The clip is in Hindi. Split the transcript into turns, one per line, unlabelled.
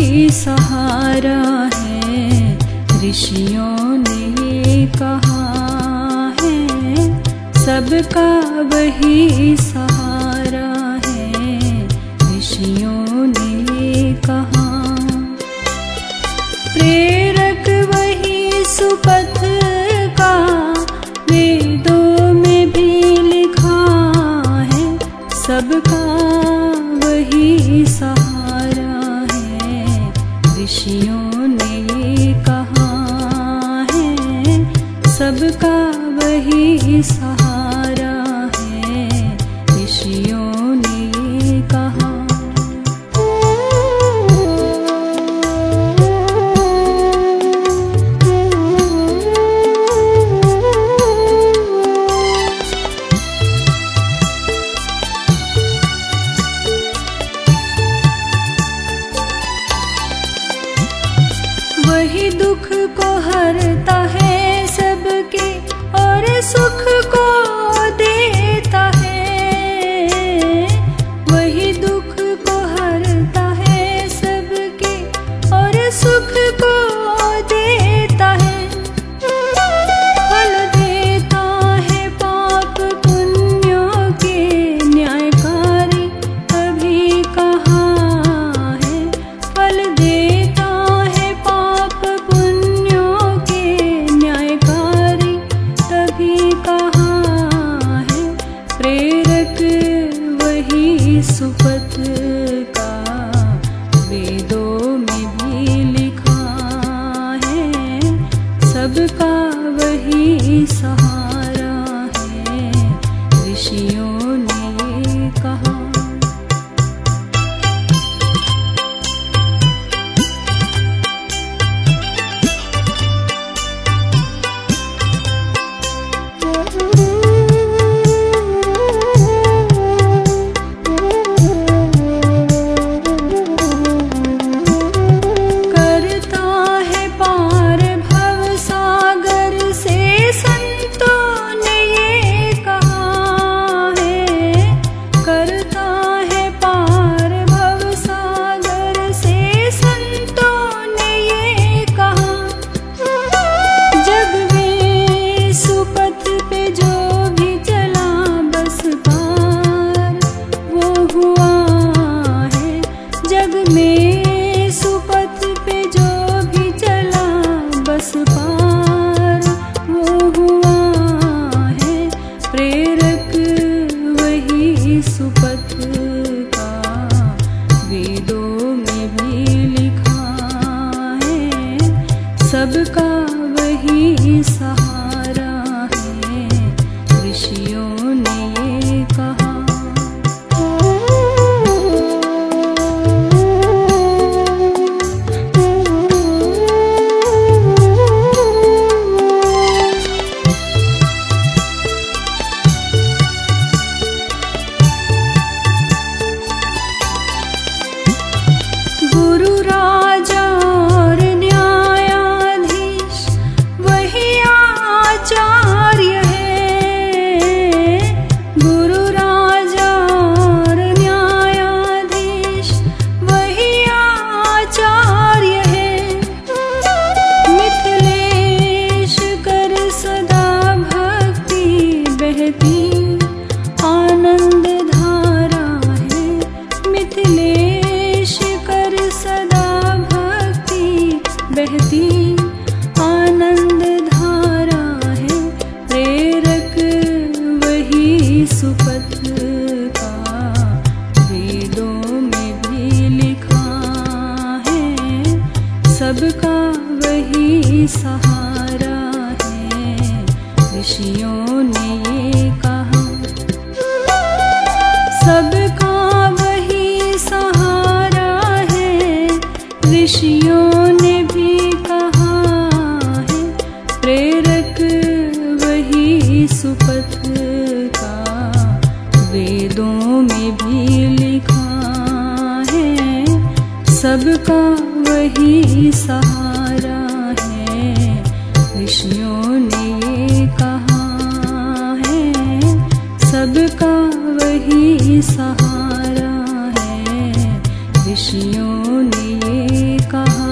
ही सहारा है ऋषियों ने कहा है सबका वही सहारा ऋषियों ने कहा है सबका वही सा ही दुख she super सहारा है। ऋषियों ने ये कहा, सबका वही सहारा है। ऋषियों ने भी कहा है, प्रेरक वही सुपथ का। वेदों में भी लिखा है, सबका वही सहारा ऋषियों ने ये कहा है सबका वही सहारा है। ऋषियों ने ये कहा